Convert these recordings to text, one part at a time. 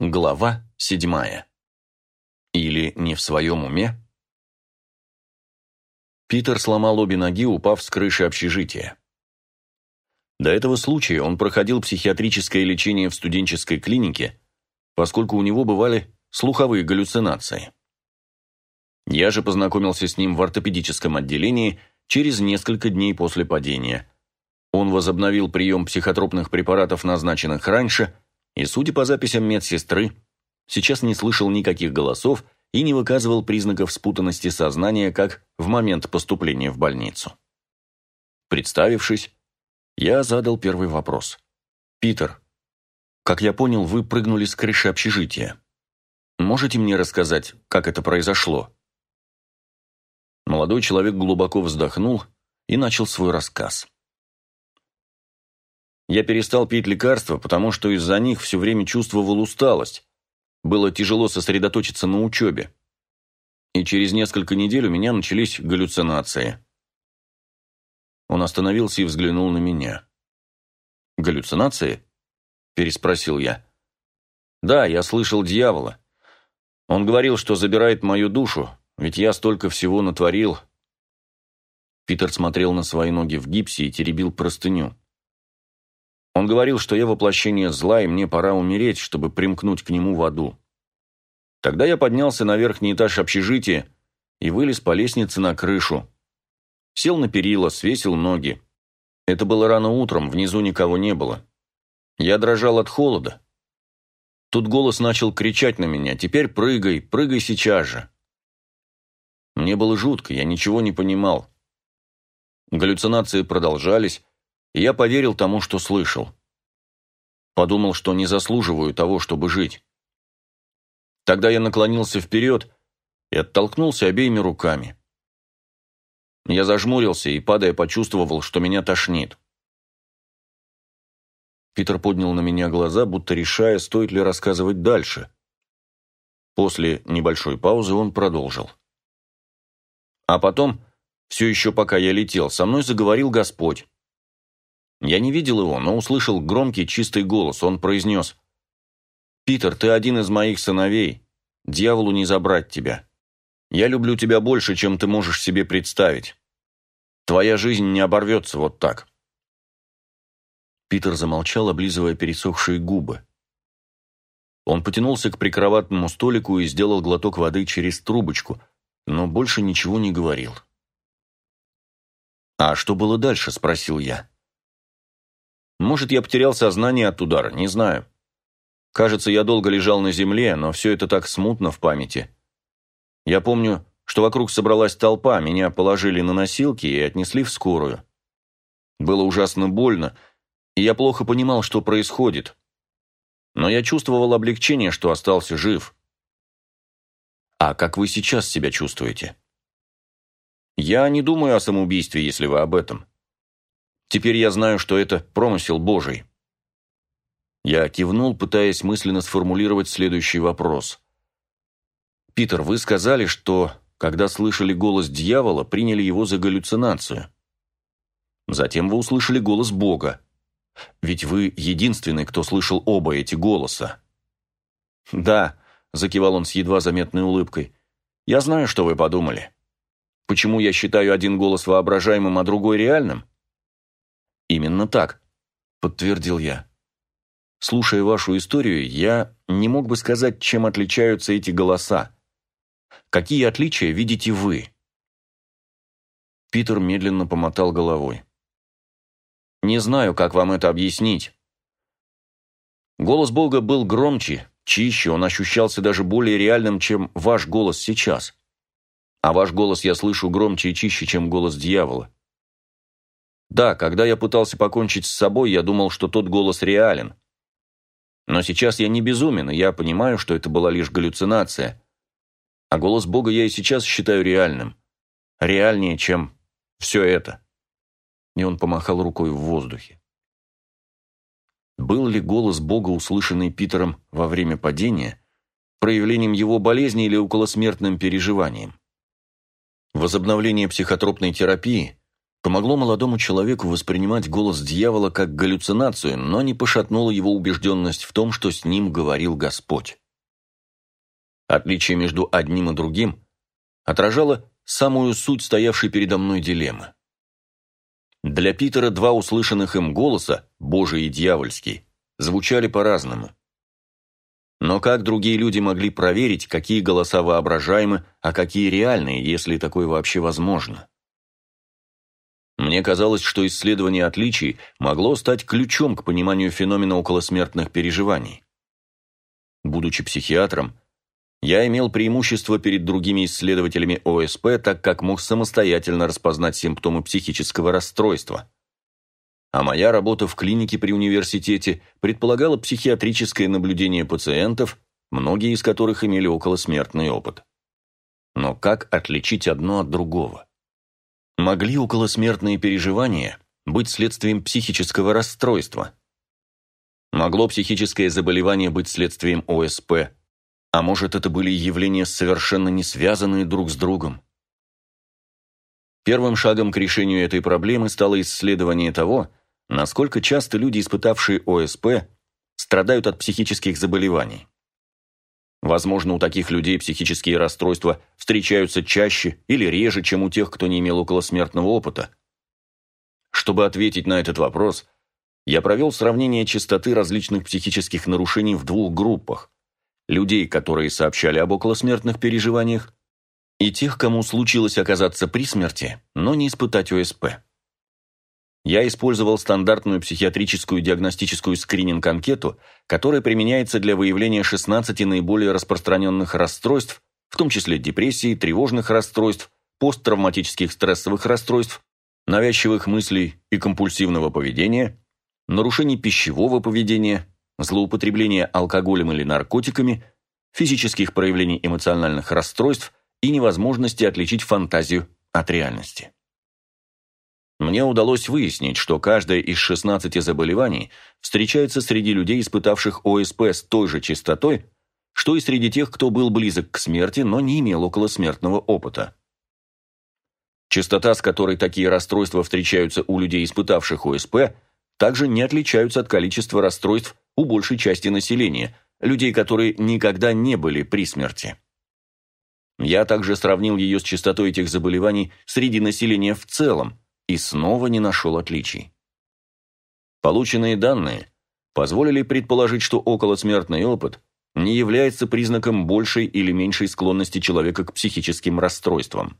Глава седьмая. Или не в своем уме? Питер сломал обе ноги, упав с крыши общежития. До этого случая он проходил психиатрическое лечение в студенческой клинике, поскольку у него бывали слуховые галлюцинации. Я же познакомился с ним в ортопедическом отделении через несколько дней после падения. Он возобновил прием психотропных препаратов, назначенных раньше – и, судя по записям медсестры, сейчас не слышал никаких голосов и не выказывал признаков спутанности сознания, как в момент поступления в больницу. Представившись, я задал первый вопрос. «Питер, как я понял, вы прыгнули с крыши общежития. Можете мне рассказать, как это произошло?» Молодой человек глубоко вздохнул и начал свой рассказ. Я перестал пить лекарства, потому что из-за них все время чувствовал усталость. Было тяжело сосредоточиться на учебе. И через несколько недель у меня начались галлюцинации. Он остановился и взглянул на меня. «Галлюцинации?» – переспросил я. «Да, я слышал дьявола. Он говорил, что забирает мою душу, ведь я столько всего натворил». Питер смотрел на свои ноги в гипсе и теребил простыню. Он говорил, что я воплощение зла, и мне пора умереть, чтобы примкнуть к нему в аду. Тогда я поднялся на верхний этаж общежития и вылез по лестнице на крышу. Сел на перила, свесил ноги. Это было рано утром, внизу никого не было. Я дрожал от холода. Тут голос начал кричать на меня «Теперь прыгай, прыгай сейчас же!» Мне было жутко, я ничего не понимал. Галлюцинации продолжались, я поверил тому, что слышал. Подумал, что не заслуживаю того, чтобы жить. Тогда я наклонился вперед и оттолкнулся обеими руками. Я зажмурился и, падая, почувствовал, что меня тошнит. Питер поднял на меня глаза, будто решая, стоит ли рассказывать дальше. После небольшой паузы он продолжил. А потом, все еще пока я летел, со мной заговорил Господь. Я не видел его, но услышал громкий чистый голос. Он произнес «Питер, ты один из моих сыновей. Дьяволу не забрать тебя. Я люблю тебя больше, чем ты можешь себе представить. Твоя жизнь не оборвется вот так». Питер замолчал, облизывая пересохшие губы. Он потянулся к прикроватному столику и сделал глоток воды через трубочку, но больше ничего не говорил. «А что было дальше?» – спросил я. Может, я потерял сознание от удара, не знаю. Кажется, я долго лежал на земле, но все это так смутно в памяти. Я помню, что вокруг собралась толпа, меня положили на носилки и отнесли в скорую. Было ужасно больно, и я плохо понимал, что происходит. Но я чувствовал облегчение, что остался жив. А как вы сейчас себя чувствуете? Я не думаю о самоубийстве, если вы об этом. Теперь я знаю, что это промысел Божий. Я кивнул, пытаясь мысленно сформулировать следующий вопрос. «Питер, вы сказали, что, когда слышали голос дьявола, приняли его за галлюцинацию. Затем вы услышали голос Бога. Ведь вы единственный, кто слышал оба эти голоса». «Да», – закивал он с едва заметной улыбкой, – «я знаю, что вы подумали. Почему я считаю один голос воображаемым, а другой реальным?» «Именно так», – подтвердил я. Слушая вашу историю, я не мог бы сказать, чем отличаются эти голоса. Какие отличия видите вы? Питер медленно помотал головой. Не знаю, как вам это объяснить. Голос Бога был громче, чище, он ощущался даже более реальным, чем ваш голос сейчас. А ваш голос я слышу громче и чище, чем голос дьявола. Да, когда я пытался покончить с собой, я думал, что тот голос реален. Но сейчас я не безумен, и я понимаю, что это была лишь галлюцинация. А голос Бога я и сейчас считаю реальным. Реальнее, чем все это. И он помахал рукой в воздухе. Был ли голос Бога, услышанный Питером во время падения, проявлением его болезни или околосмертным переживанием? Возобновление психотропной терапии – помогло молодому человеку воспринимать голос дьявола как галлюцинацию, но не пошатнуло его убежденность в том, что с ним говорил Господь. Отличие между одним и другим отражало самую суть стоявшей передо мной дилеммы. Для Питера два услышанных им голоса, Божий и дьявольский, звучали по-разному. Но как другие люди могли проверить, какие голоса воображаемы, а какие реальные, если такое вообще возможно? Мне казалось, что исследование отличий могло стать ключом к пониманию феномена околосмертных переживаний. Будучи психиатром, я имел преимущество перед другими исследователями ОСП, так как мог самостоятельно распознать симптомы психического расстройства. А моя работа в клинике при университете предполагала психиатрическое наблюдение пациентов, многие из которых имели околосмертный опыт. Но как отличить одно от другого? Могли околосмертные переживания быть следствием психического расстройства? Могло психическое заболевание быть следствием ОСП? А может, это были явления, совершенно не связанные друг с другом? Первым шагом к решению этой проблемы стало исследование того, насколько часто люди, испытавшие ОСП, страдают от психических заболеваний. Возможно, у таких людей психические расстройства встречаются чаще или реже, чем у тех, кто не имел околосмертного опыта. Чтобы ответить на этот вопрос, я провел сравнение частоты различных психических нарушений в двух группах. Людей, которые сообщали об околосмертных переживаниях, и тех, кому случилось оказаться при смерти, но не испытать ОСП. Я использовал стандартную психиатрическую диагностическую скрининг-анкету, которая применяется для выявления 16 наиболее распространенных расстройств, в том числе депрессии, тревожных расстройств, посттравматических стрессовых расстройств, навязчивых мыслей и компульсивного поведения, нарушений пищевого поведения, злоупотребления алкоголем или наркотиками, физических проявлений эмоциональных расстройств и невозможности отличить фантазию от реальности. Мне удалось выяснить, что каждое из 16 заболеваний встречается среди людей, испытавших ОСП с той же частотой, что и среди тех, кто был близок к смерти, но не имел околосмертного опыта. Частота, с которой такие расстройства встречаются у людей, испытавших ОСП, также не отличаются от количества расстройств у большей части населения, людей, которые никогда не были при смерти. Я также сравнил ее с частотой этих заболеваний среди населения в целом, и снова не нашел отличий. Полученные данные позволили предположить, что околосмертный опыт не является признаком большей или меньшей склонности человека к психическим расстройствам.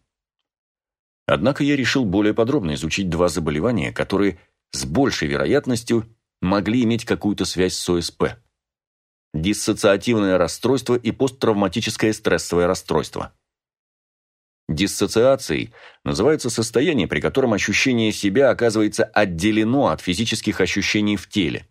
Однако я решил более подробно изучить два заболевания, которые с большей вероятностью могли иметь какую-то связь с ОСП. Диссоциативное расстройство и посттравматическое стрессовое расстройство. Диссоциацией называется состояние, при котором ощущение себя оказывается отделено от физических ощущений в теле.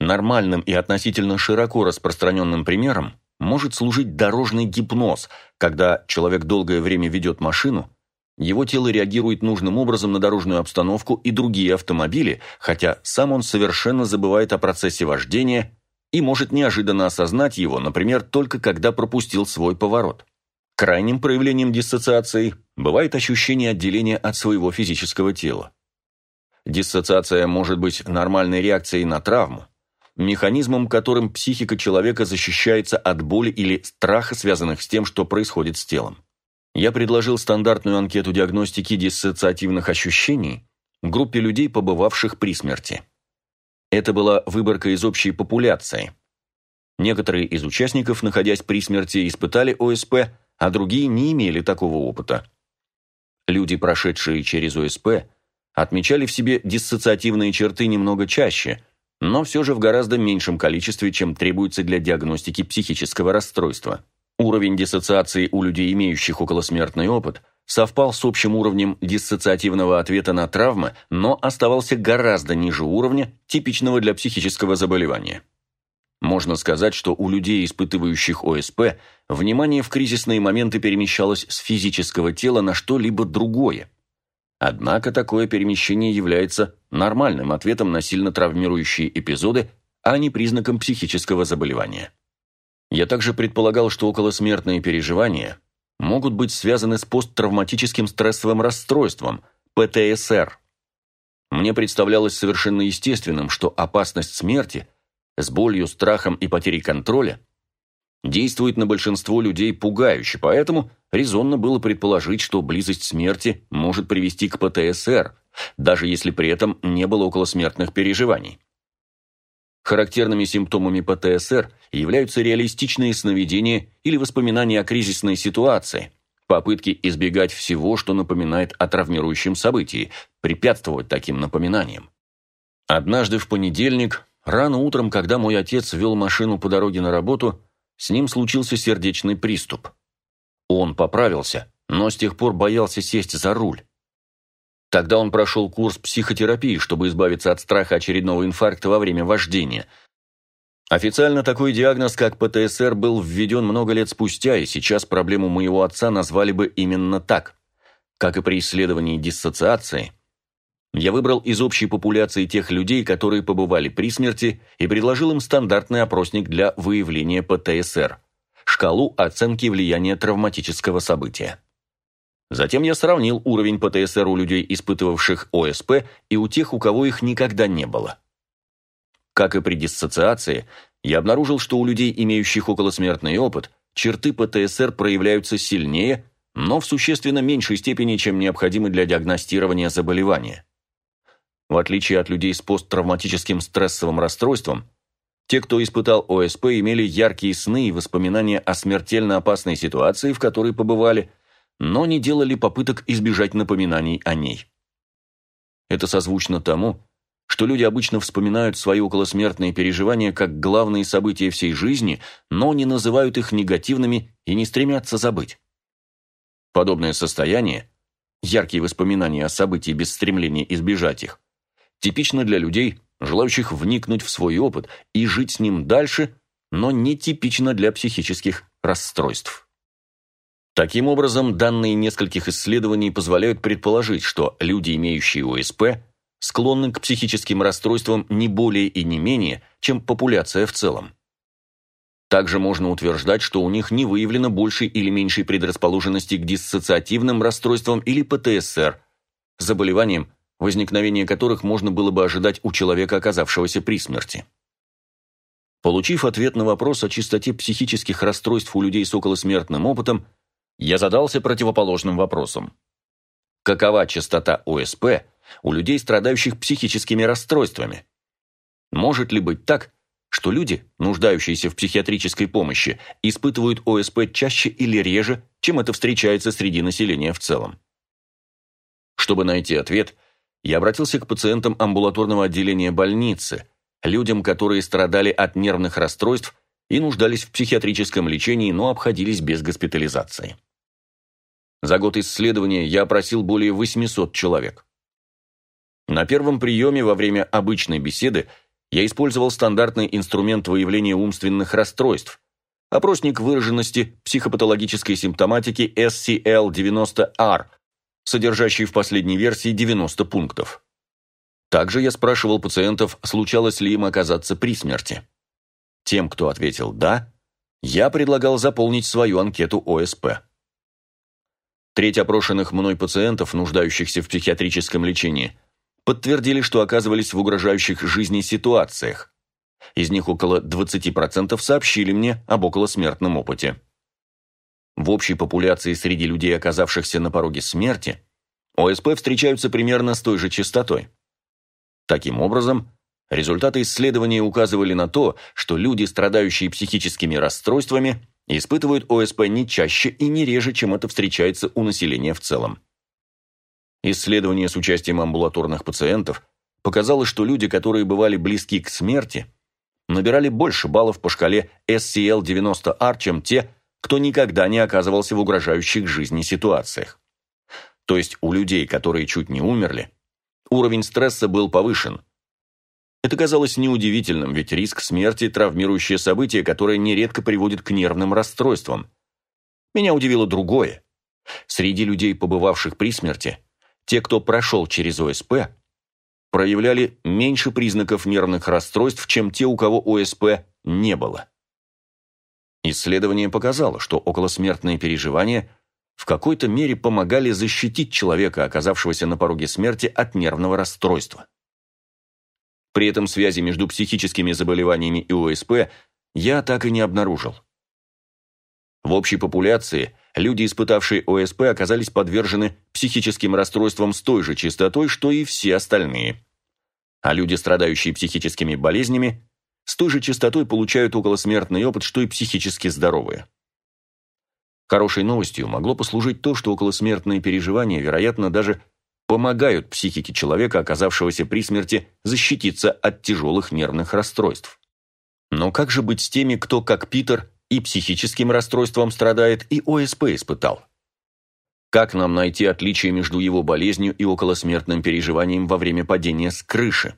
Нормальным и относительно широко распространенным примером может служить дорожный гипноз, когда человек долгое время ведет машину, его тело реагирует нужным образом на дорожную обстановку и другие автомобили, хотя сам он совершенно забывает о процессе вождения и может неожиданно осознать его, например, только когда пропустил свой поворот. Крайним проявлением диссоциации бывает ощущение отделения от своего физического тела. Диссоциация может быть нормальной реакцией на травму, механизмом, которым психика человека защищается от боли или страха, связанных с тем, что происходит с телом. Я предложил стандартную анкету диагностики диссоциативных ощущений группе людей, побывавших при смерти. Это была выборка из общей популяции. Некоторые из участников, находясь при смерти, испытали ОСП – а другие не имели такого опыта. Люди, прошедшие через ОСП, отмечали в себе диссоциативные черты немного чаще, но все же в гораздо меньшем количестве, чем требуется для диагностики психического расстройства. Уровень диссоциации у людей, имеющих околосмертный опыт, совпал с общим уровнем диссоциативного ответа на травмы, но оставался гораздо ниже уровня, типичного для психического заболевания. Можно сказать, что у людей, испытывающих ОСП, внимание в кризисные моменты перемещалось с физического тела на что-либо другое. Однако такое перемещение является нормальным ответом на сильно травмирующие эпизоды, а не признаком психического заболевания. Я также предполагал, что околосмертные переживания могут быть связаны с посттравматическим стрессовым расстройством, ПТСР. Мне представлялось совершенно естественным, что опасность смерти с болью, страхом и потерей контроля действует на большинство людей пугающе, поэтому резонно было предположить, что близость смерти может привести к ПТСР, даже если при этом не было околосмертных переживаний. Характерными симптомами ПТСР являются реалистичные сновидения или воспоминания о кризисной ситуации, попытки избегать всего, что напоминает о травмирующем событии, препятствовать таким напоминаниям. Однажды в понедельник, рано утром, когда мой отец вел машину по дороге на работу, с ним случился сердечный приступ. Он поправился, но с тех пор боялся сесть за руль. Тогда он прошел курс психотерапии, чтобы избавиться от страха очередного инфаркта во время вождения. Официально такой диагноз, как ПТСР, был введен много лет спустя, и сейчас проблему моего отца назвали бы именно так. Как и при исследовании диссоциации, я выбрал из общей популяции тех людей, которые побывали при смерти, и предложил им стандартный опросник для выявления ПТСР – шкалу оценки влияния травматического события. Затем я сравнил уровень ПТСР у людей, испытывавших ОСП, и у тех, у кого их никогда не было. Как и при диссоциации, я обнаружил, что у людей, имеющих околосмертный опыт, черты ПТСР проявляются сильнее, но в существенно меньшей степени, чем необходимы для диагностирования заболевания. В отличие от людей с посттравматическим стрессовым расстройством, те, кто испытал ОСП, имели яркие сны и воспоминания о смертельно опасной ситуации, в которой побывали – но не делали попыток избежать напоминаний о ней. Это созвучно тому, что люди обычно вспоминают свои околосмертные переживания как главные события всей жизни, но не называют их негативными и не стремятся забыть. Подобное состояние, яркие воспоминания о событии без стремления избежать их, типично для людей, желающих вникнуть в свой опыт и жить с ним дальше, но не типично для психических расстройств. Таким образом, данные нескольких исследований позволяют предположить, что люди, имеющие ОСП, склонны к психическим расстройствам не более и не менее, чем популяция в целом. Также можно утверждать, что у них не выявлено большей или меньшей предрасположенности к диссоциативным расстройствам или ПТСР, заболеваниям, возникновение которых можно было бы ожидать у человека, оказавшегося при смерти. Получив ответ на вопрос о чистоте психических расстройств у людей с околосмертным опытом, я задался противоположным вопросом. Какова частота ОСП у людей, страдающих психическими расстройствами? Может ли быть так, что люди, нуждающиеся в психиатрической помощи, испытывают ОСП чаще или реже, чем это встречается среди населения в целом? Чтобы найти ответ, я обратился к пациентам амбулаторного отделения больницы, людям, которые страдали от нервных расстройств и нуждались в психиатрическом лечении, но обходились без госпитализации. За год исследования я опросил более 800 человек. На первом приеме во время обычной беседы я использовал стандартный инструмент выявления умственных расстройств, опросник выраженности психопатологической симптоматики SCL-90R, содержащий в последней версии 90 пунктов. Также я спрашивал пациентов, случалось ли им оказаться при смерти. Тем, кто ответил «да», я предлагал заполнить свою анкету ОСП. Треть опрошенных мной пациентов, нуждающихся в психиатрическом лечении, подтвердили, что оказывались в угрожающих жизни ситуациях. Из них около 20% сообщили мне об околосмертном опыте. В общей популяции среди людей, оказавшихся на пороге смерти, ОСП встречаются примерно с той же частотой. Таким образом, результаты исследования указывали на то, что люди, страдающие психическими расстройствами, испытывают ОСП не чаще и не реже, чем это встречается у населения в целом. Исследование с участием амбулаторных пациентов показало, что люди, которые бывали близки к смерти, набирали больше баллов по шкале SCL-90R, чем те, кто никогда не оказывался в угрожающих жизни ситуациях. То есть у людей, которые чуть не умерли, уровень стресса был повышен – это казалось неудивительным, ведь риск смерти – травмирующее событие, которое нередко приводит к нервным расстройствам. Меня удивило другое. Среди людей, побывавших при смерти, те, кто прошел через ОСП, проявляли меньше признаков нервных расстройств, чем те, у кого ОСП не было. Исследование показало, что околосмертные переживания в какой-то мере помогали защитить человека, оказавшегося на пороге смерти от нервного расстройства. При этом связи между психическими заболеваниями и ОСП я так и не обнаружил. В общей популяции люди, испытавшие ОСП, оказались подвержены психическим расстройствам с той же частотой, что и все остальные. А люди, страдающие психическими болезнями, с той же частотой получают околосмертный опыт, что и психически здоровые. Хорошей новостью могло послужить то, что околосмертные переживания, вероятно, даже помогают психике человека, оказавшегося при смерти, защититься от тяжелых нервных расстройств. Но как же быть с теми, кто, как Питер, и психическим расстройством страдает, и ОСП испытал? Как нам найти отличие между его болезнью и околосмертным переживанием во время падения с крыши?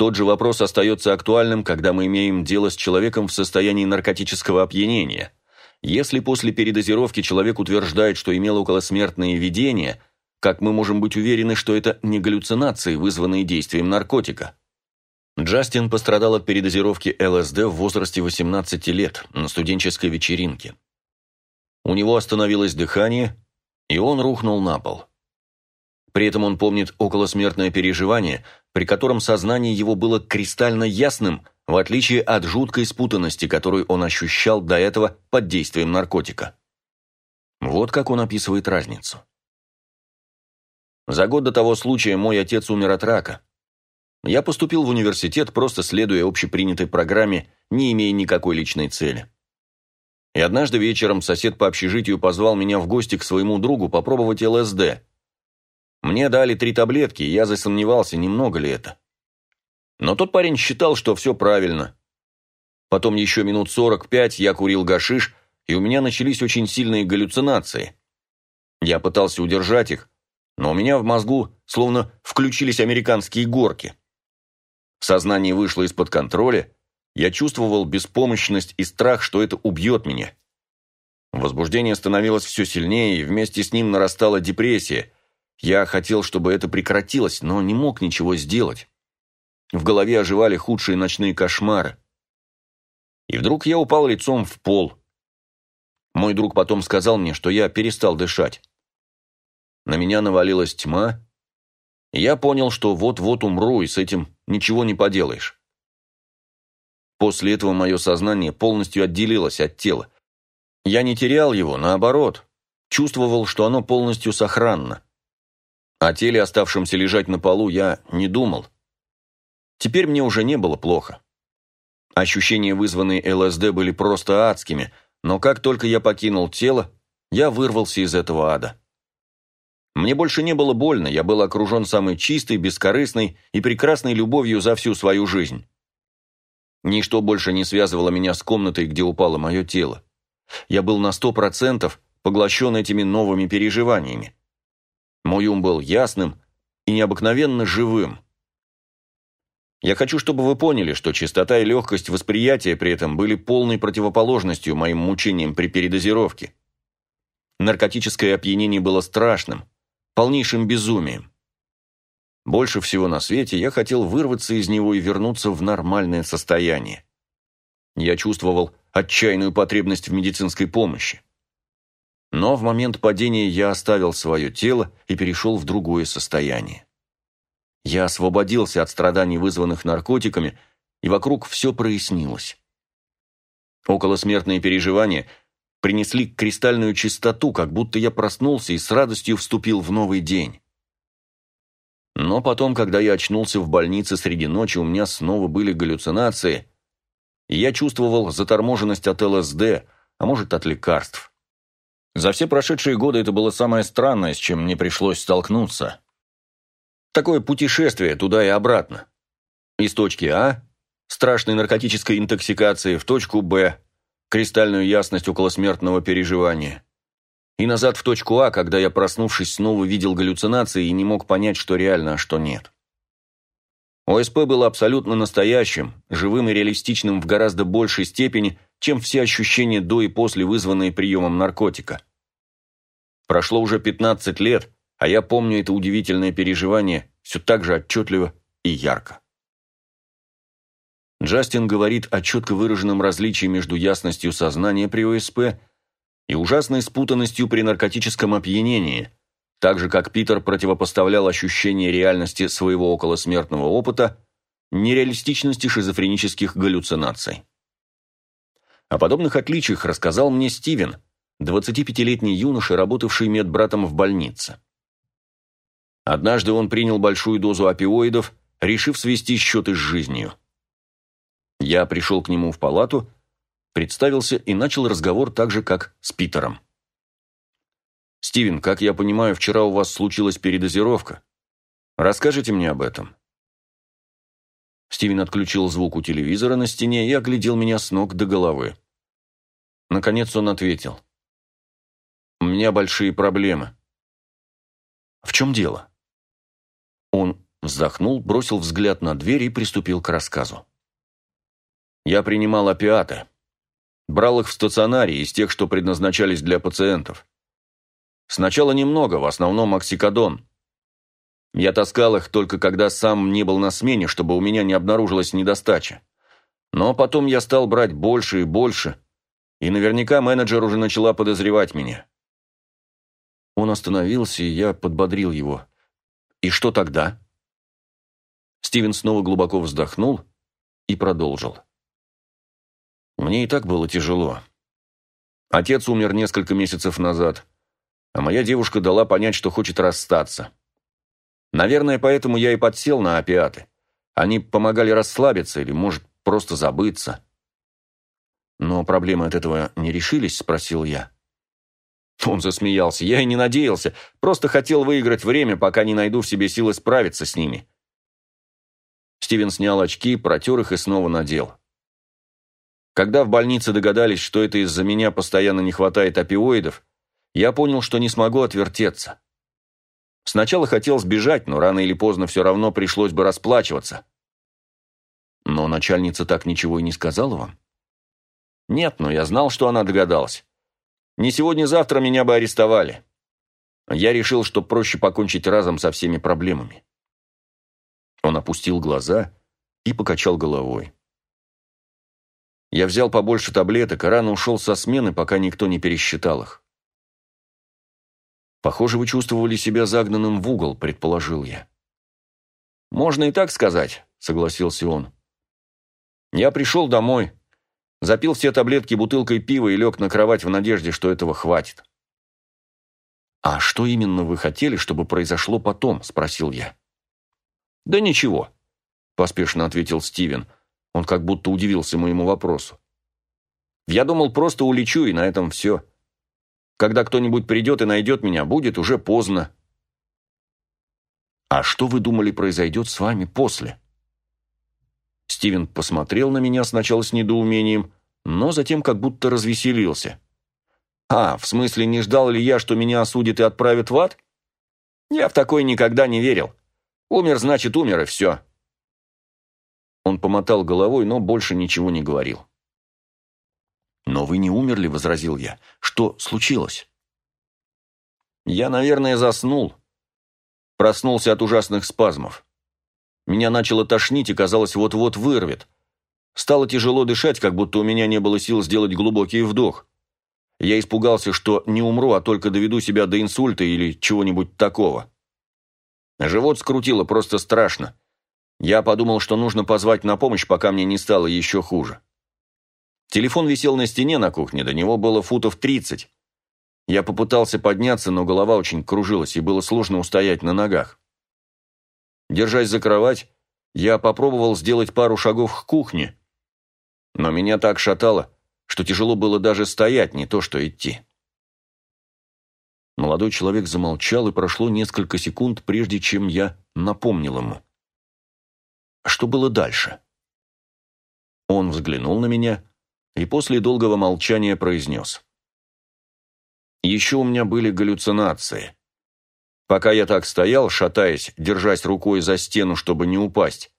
Тот же вопрос остается актуальным, когда мы имеем дело с человеком в состоянии наркотического опьянения. Если после передозировки человек утверждает, что имел околосмертные видения, как мы можем быть уверены, что это не галлюцинации, вызванные действием наркотика? Джастин пострадал от передозировки ЛСД в возрасте 18 лет на студенческой вечеринке. У него остановилось дыхание, и он рухнул на пол. При этом он помнит околосмертное переживание, при котором сознание его было кристально ясным, в отличие от жуткой спутанности, которую он ощущал до этого под действием наркотика. Вот как он описывает разницу. За год до того случая мой отец умер от рака. Я поступил в университет, просто следуя общепринятой программе, не имея никакой личной цели. И однажды вечером сосед по общежитию позвал меня в гости к своему другу попробовать ЛСД – мне дали три таблетки, и я засомневался, немного ли это. Но тот парень считал, что все правильно. Потом еще минут сорок пять я курил гашиш, и у меня начались очень сильные галлюцинации. Я пытался удержать их, но у меня в мозгу словно включились американские горки. Сознание вышло из-под контроля, я чувствовал беспомощность и страх, что это убьет меня. Возбуждение становилось все сильнее, и вместе с ним нарастала депрессия – я хотел, чтобы это прекратилось, но не мог ничего сделать. В голове оживали худшие ночные кошмары. И вдруг я упал лицом в пол. Мой друг потом сказал мне, что я перестал дышать. На меня навалилась тьма, и я понял, что вот-вот умру, и с этим ничего не поделаешь. После этого мое сознание полностью отделилось от тела. Я не терял его, наоборот, чувствовал, что оно полностью сохранно. О теле, оставшемся лежать на полу, я не думал. Теперь мне уже не было плохо. Ощущения, вызванные ЛСД, были просто адскими, но как только я покинул тело, я вырвался из этого ада. Мне больше не было больно, я был окружен самой чистой, бескорыстной и прекрасной любовью за всю свою жизнь. Ничто больше не связывало меня с комнатой, где упало мое тело. Я был на сто процентов поглощен этими новыми переживаниями. Мой ум был ясным и необыкновенно живым. Я хочу, чтобы вы поняли, что чистота и легкость восприятия при этом были полной противоположностью моим мучениям при передозировке. Наркотическое опьянение было страшным, полнейшим безумием. Больше всего на свете я хотел вырваться из него и вернуться в нормальное состояние. Я чувствовал отчаянную потребность в медицинской помощи. Но в момент падения я оставил свое тело и перешел в другое состояние. Я освободился от страданий, вызванных наркотиками, и вокруг все прояснилось. Околосмертные переживания принесли кристальную чистоту, как будто я проснулся и с радостью вступил в новый день. Но потом, когда я очнулся в больнице среди ночи, у меня снова были галлюцинации, и я чувствовал заторможенность от ЛСД, а может от лекарств. За все прошедшие годы это было самое странное, с чем мне пришлось столкнуться. Такое путешествие туда и обратно. Из точки А, страшной наркотической интоксикации, в точку Б, кристальную ясность околосмертного переживания. И назад в точку А, когда я, проснувшись, снова видел галлюцинации и не мог понять, что реально, а что нет. ОСП было абсолютно настоящим, живым и реалистичным в гораздо большей степени, чем все ощущения до и после, вызванные приемом наркотика. Прошло уже 15 лет, а я помню это удивительное переживание все так же отчетливо и ярко. Джастин говорит о четко выраженном различии между ясностью сознания при ОСП и ужасной спутанностью при наркотическом опьянении, так же как Питер противопоставлял ощущение реальности своего околосмертного опыта нереалистичности шизофренических галлюцинаций. О подобных отличиях рассказал мне Стивен, 25-летний юноша, работавший медбратом в больнице. Однажды он принял большую дозу опиоидов, решив свести счеты с жизнью. Я пришел к нему в палату, представился и начал разговор так же, как с Питером. «Стивен, как я понимаю, вчера у вас случилась передозировка. Расскажите мне об этом». Стивен отключил звук у телевизора на стене и оглядел меня с ног до головы. Наконец он ответил. «У меня большие проблемы». «В чем дело?» Он вздохнул, бросил взгляд на дверь и приступил к рассказу. «Я принимал опиаты. Брал их в стационаре из тех, что предназначались для пациентов. Сначала немного, в основном оксикодон. Я таскал их только когда сам не был на смене, чтобы у меня не обнаружилась недостача. Но потом я стал брать больше и больше, и наверняка менеджер уже начала подозревать меня. Он остановился, и я подбодрил его. «И что тогда?» Стивен снова глубоко вздохнул и продолжил. «Мне и так было тяжело. Отец умер несколько месяцев назад, а моя девушка дала понять, что хочет расстаться. Наверное, поэтому я и подсел на опиаты. Они помогали расслабиться или, может, просто забыться. Но проблемы от этого не решились, спросил я. Он засмеялся. Я и не надеялся. Просто хотел выиграть время, пока не найду в себе силы справиться с ними. Стивен снял очки, протер их и снова надел. Когда в больнице догадались, что это из-за меня постоянно не хватает опиоидов, я понял, что не смогу отвертеться. Сначала хотел сбежать, но рано или поздно все равно пришлось бы расплачиваться. Но начальница так ничего и не сказала вам? Нет, но я знал, что она догадалась. Не сегодня-завтра меня бы арестовали. Я решил, что проще покончить разом со всеми проблемами. Он опустил глаза и покачал головой. Я взял побольше таблеток, и рано ушел со смены, пока никто не пересчитал их. Похоже, вы чувствовали себя загнанным в угол, предположил я. Можно и так сказать, согласился он. Я пришел домой, запил все таблетки бутылкой пива и лег на кровать в надежде, что этого хватит. «А что именно вы хотели, чтобы произошло потом?» – спросил я. «Да ничего», – поспешно ответил Стивен. Он как будто удивился моему вопросу. «Я думал, просто улечу, и на этом все. Когда кто-нибудь придет и найдет меня, будет уже поздно. А что вы думали произойдет с вами после? Стивен посмотрел на меня сначала с недоумением, но затем как будто развеселился. А, в смысле, не ждал ли я, что меня осудят и отправят в ад? Я в такое никогда не верил. Умер, значит, умер, и все. Он помотал головой, но больше ничего не говорил. «Но вы не умерли», — возразил я. «Что случилось?» «Я, наверное, заснул. Проснулся от ужасных спазмов. Меня начало тошнить и, казалось, вот-вот вырвет. Стало тяжело дышать, как будто у меня не было сил сделать глубокий вдох. Я испугался, что не умру, а только доведу себя до инсульта или чего-нибудь такого. Живот скрутило просто страшно. Я подумал, что нужно позвать на помощь, пока мне не стало еще хуже. Телефон висел на стене на кухне, до него было футов тридцать. Я попытался подняться, но голова очень кружилась, и было сложно устоять на ногах. Держась за кровать, я попробовал сделать пару шагов к кухне, но меня так шатало, что тяжело было даже стоять, не то что идти. Молодой человек замолчал, и прошло несколько секунд, прежде чем я напомнил ему. Что было дальше? Он взглянул на меня и после долгого молчания произнес. «Еще у меня были галлюцинации. Пока я так стоял, шатаясь, держась рукой за стену, чтобы не упасть,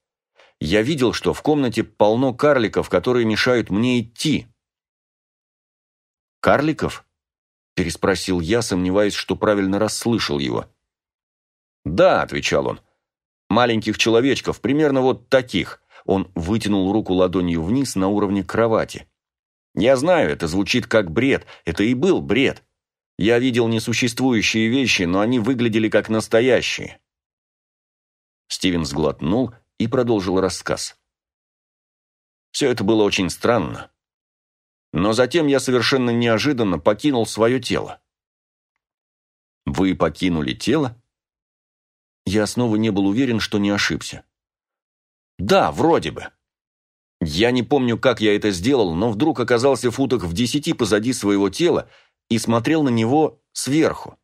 я видел, что в комнате полно карликов, которые мешают мне идти». «Карликов?» – переспросил я, сомневаясь, что правильно расслышал его. «Да», – отвечал он, – «маленьких человечков, примерно вот таких». Он вытянул руку ладонью вниз на уровне кровати. Я знаю, это звучит как бред, это и был бред. Я видел несуществующие вещи, но они выглядели как настоящие. Стивен сглотнул и продолжил рассказ. Все это было очень странно. Но затем я совершенно неожиданно покинул свое тело. Вы покинули тело? Я снова не был уверен, что не ошибся. Да, вроде бы. Я не помню, как я это сделал, но вдруг оказался в футах в десяти позади своего тела и смотрел на него сверху.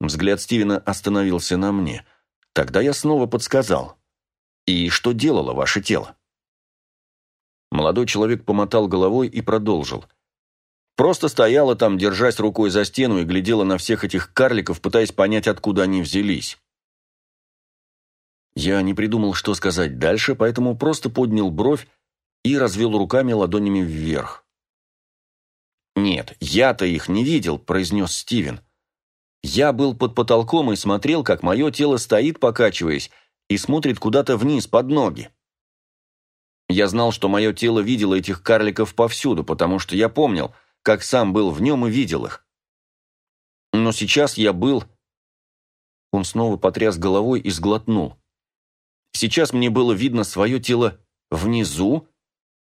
Взгляд Стивена остановился на мне. Тогда я снова подсказал. «И что делало ваше тело?» Молодой человек помотал головой и продолжил. Просто стояла там, держась рукой за стену и глядела на всех этих карликов, пытаясь понять, откуда они взялись. Я не придумал, что сказать дальше, поэтому просто поднял бровь и развел руками ладонями вверх. «Нет, я-то их не видел», – произнес Стивен. «Я был под потолком и смотрел, как мое тело стоит, покачиваясь, и смотрит куда-то вниз, под ноги. Я знал, что мое тело видело этих карликов повсюду, потому что я помнил, как сам был в нем и видел их. Но сейчас я был... Он снова потряс головой и сглотнул. Сейчас мне было видно свое тело внизу,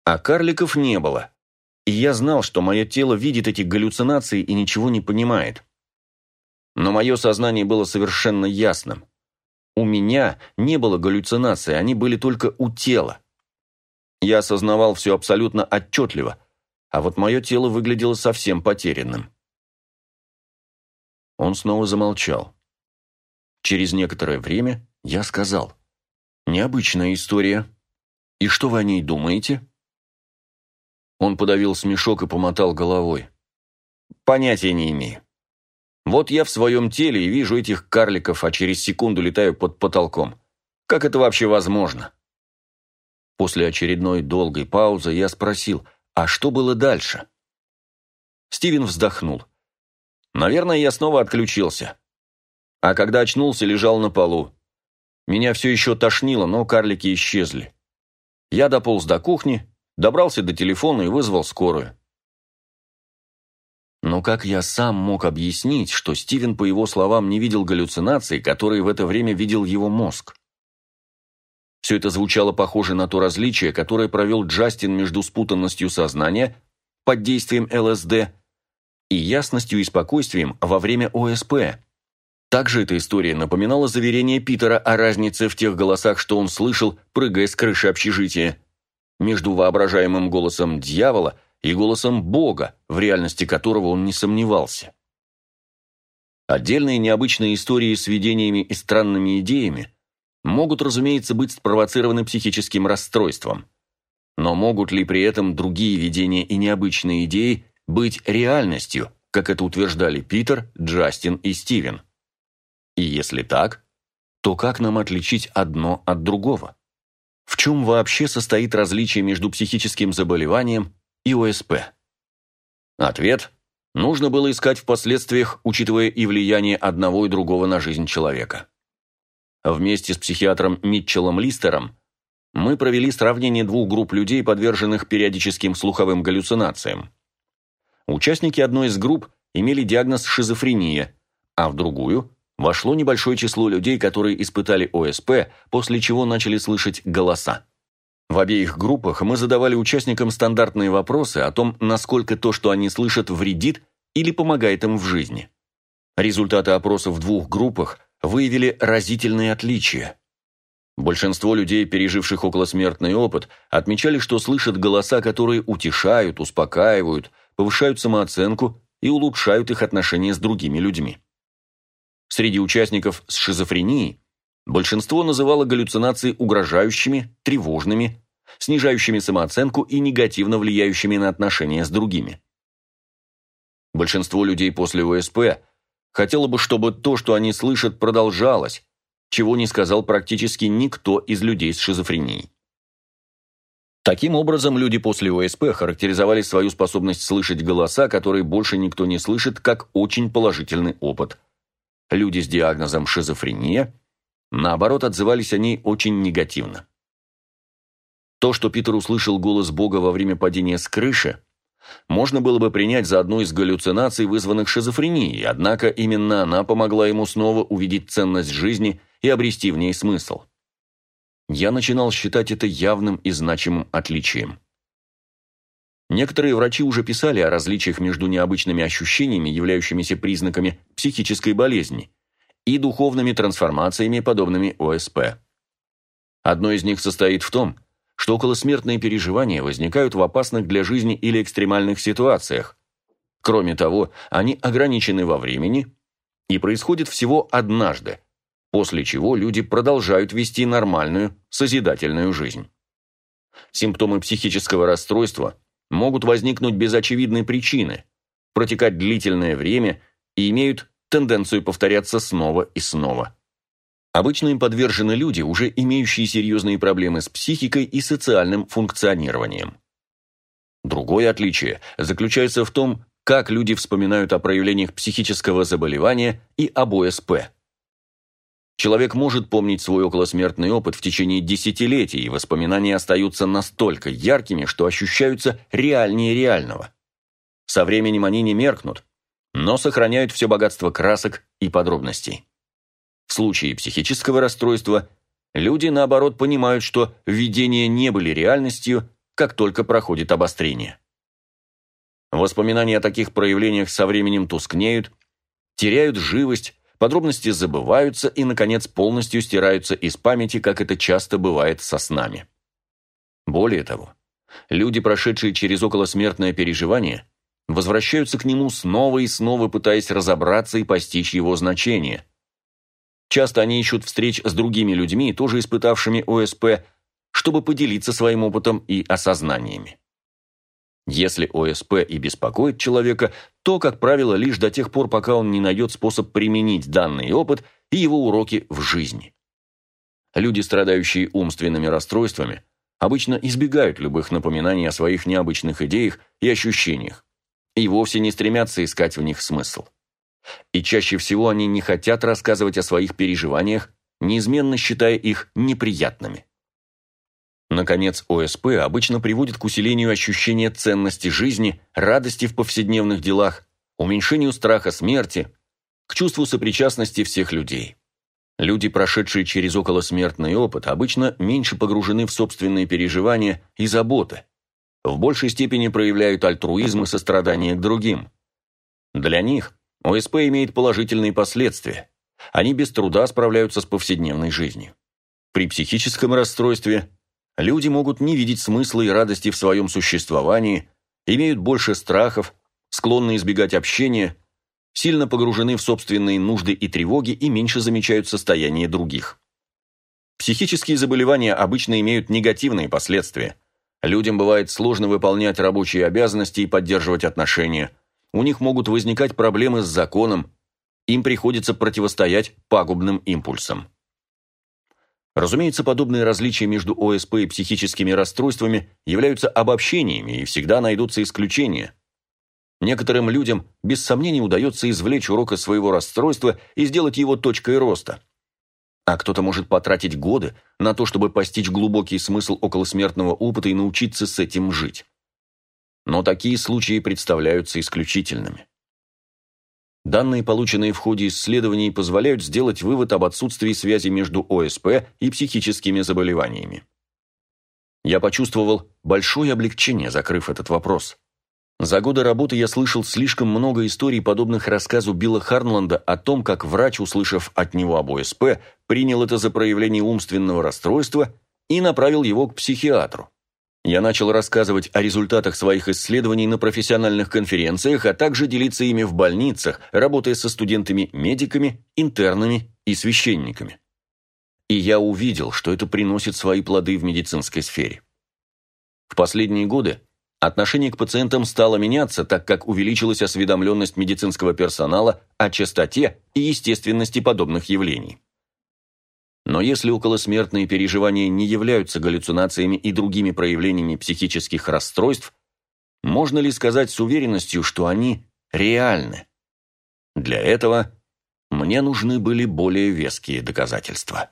а карликов не было. И я знал, что мое тело видит эти галлюцинации и ничего не понимает. Но мое сознание было совершенно ясным. У меня не было галлюцинаций, они были только у тела. Я осознавал все абсолютно отчетливо, а вот мое тело выглядело совсем потерянным. Он снова замолчал. Через некоторое время я сказал. «Необычная история. И что вы о ней думаете?» Он подавил смешок и помотал головой. «Понятия не имею. Вот я в своем теле и вижу этих карликов, а через секунду летаю под потолком. Как это вообще возможно?» После очередной долгой паузы я спросил, а что было дальше? Стивен вздохнул. Наверное, я снова отключился. А когда очнулся, лежал на полу. Меня все еще тошнило, но карлики исчезли. Я дополз до кухни, добрался до телефона и вызвал скорую. Но как я сам мог объяснить, что Стивен, по его словам, не видел галлюцинаций, которые в это время видел его мозг? Все это звучало похоже на то различие, которое провел Джастин между спутанностью сознания под действием ЛСД и ясностью и спокойствием во время ОСП. Также эта история напоминала заверение Питера о разнице в тех голосах, что он слышал, прыгая с крыши общежития, между воображаемым голосом дьявола и голосом Бога, в реальности которого он не сомневался. Отдельные необычные истории с видениями и странными идеями – могут, разумеется, быть спровоцированы психическим расстройством. Но могут ли при этом другие видения и необычные идеи быть реальностью, как это утверждали Питер, Джастин и Стивен? И если так, то как нам отличить одно от другого? В чем вообще состоит различие между психическим заболеванием и ОСП? Ответ – нужно было искать в последствиях, учитывая и влияние одного и другого на жизнь человека. Вместе с психиатром Митчеллом Листером мы провели сравнение двух групп людей, подверженных периодическим слуховым галлюцинациям. Участники одной из групп имели диагноз шизофрения, а в другую вошло небольшое число людей, которые испытали ОСП, после чего начали слышать голоса. В обеих группах мы задавали участникам стандартные вопросы о том, насколько то, что они слышат, вредит или помогает им в жизни. Результаты опросов в двух группах выявили разительные отличия. Большинство людей, переживших околосмертный опыт, отмечали, что слышат голоса, которые утешают, успокаивают, повышают самооценку и улучшают их отношения с другими людьми. Среди участников с шизофренией большинство называло галлюцинации угрожающими, тревожными, снижающими самооценку и негативно влияющими на отношения с другими. Большинство людей после ОСП Хотела бы, чтобы то, что они слышат, продолжалось, чего не сказал практически никто из людей с шизофренией. Таким образом, люди после ОСП характеризовали свою способность слышать голоса, которые больше никто не слышит, как очень положительный опыт. Люди с диагнозом шизофрения, наоборот, отзывались о ней очень негативно. То, что Питер услышал голос Бога во время падения с крыши, можно было бы принять за одну из галлюцинаций, вызванных шизофренией, однако именно она помогла ему снова увидеть ценность жизни и обрести в ней смысл. Я начинал считать это явным и значимым отличием. Некоторые врачи уже писали о различиях между необычными ощущениями, являющимися признаками психической болезни, и духовными трансформациями, подобными ОСП. Одно из них состоит в том, что околосмертные переживания возникают в опасных для жизни или экстремальных ситуациях. Кроме того, они ограничены во времени и происходят всего однажды, после чего люди продолжают вести нормальную, созидательную жизнь. Симптомы психического расстройства могут возникнуть без очевидной причины, протекать длительное время и имеют тенденцию повторяться снова и снова. Обычно им подвержены люди, уже имеющие серьезные проблемы с психикой и социальным функционированием. Другое отличие заключается в том, как люди вспоминают о проявлениях психического заболевания и об ОСП. Человек может помнить свой околосмертный опыт в течение десятилетий, и воспоминания остаются настолько яркими, что ощущаются реальнее реального. Со временем они не меркнут, но сохраняют все богатство красок и подробностей. В случае психического расстройства люди, наоборот, понимают, что видения не были реальностью, как только проходит обострение. Воспоминания о таких проявлениях со временем тускнеют, теряют живость, подробности забываются и, наконец, полностью стираются из памяти, как это часто бывает со снами. Более того, люди, прошедшие через околосмертное переживание, возвращаются к нему снова и снова, пытаясь разобраться и постичь его значение – Часто они ищут встреч с другими людьми, тоже испытавшими ОСП, чтобы поделиться своим опытом и осознаниями. Если ОСП и беспокоит человека, то, как правило, лишь до тех пор, пока он не найдет способ применить данный опыт и его уроки в жизни. Люди, страдающие умственными расстройствами, обычно избегают любых напоминаний о своих необычных идеях и ощущениях и вовсе не стремятся искать в них смысл. И чаще всего они не хотят рассказывать о своих переживаниях, неизменно считая их неприятными. Наконец, ОСП обычно приводит к усилению ощущения ценности жизни, радости в повседневных делах, уменьшению страха смерти, к чувству сопричастности всех людей. Люди, прошедшие через околосмертный опыт, обычно меньше погружены в собственные переживания и заботы, в большей степени проявляют альтруизм и сострадание к другим. Для них ОСП имеет положительные последствия. Они без труда справляются с повседневной жизнью. При психическом расстройстве люди могут не видеть смысла и радости в своем существовании, имеют больше страхов, склонны избегать общения, сильно погружены в собственные нужды и тревоги и меньше замечают состояние других. Психические заболевания обычно имеют негативные последствия. Людям бывает сложно выполнять рабочие обязанности и поддерживать отношения – у них могут возникать проблемы с законом, им приходится противостоять пагубным импульсам. Разумеется, подобные различия между ОСП и психическими расстройствами являются обобщениями и всегда найдутся исключения. Некоторым людям без сомнений удается извлечь урок из своего расстройства и сделать его точкой роста. А кто-то может потратить годы на то, чтобы постичь глубокий смысл околосмертного опыта и научиться с этим жить но такие случаи представляются исключительными. Данные, полученные в ходе исследований, позволяют сделать вывод об отсутствии связи между ОСП и психическими заболеваниями. Я почувствовал большое облегчение, закрыв этот вопрос. За годы работы я слышал слишком много историй, подобных рассказу Билла Харнланда о том, как врач, услышав от него об ОСП, принял это за проявление умственного расстройства и направил его к психиатру. Я начал рассказывать о результатах своих исследований на профессиональных конференциях, а также делиться ими в больницах, работая со студентами-медиками, интернами и священниками. И я увидел, что это приносит свои плоды в медицинской сфере. В последние годы отношение к пациентам стало меняться, так как увеличилась осведомленность медицинского персонала о частоте и естественности подобных явлений. Но если околосмертные переживания не являются галлюцинациями и другими проявлениями психических расстройств, можно ли сказать с уверенностью, что они реальны? Для этого мне нужны были более веские доказательства.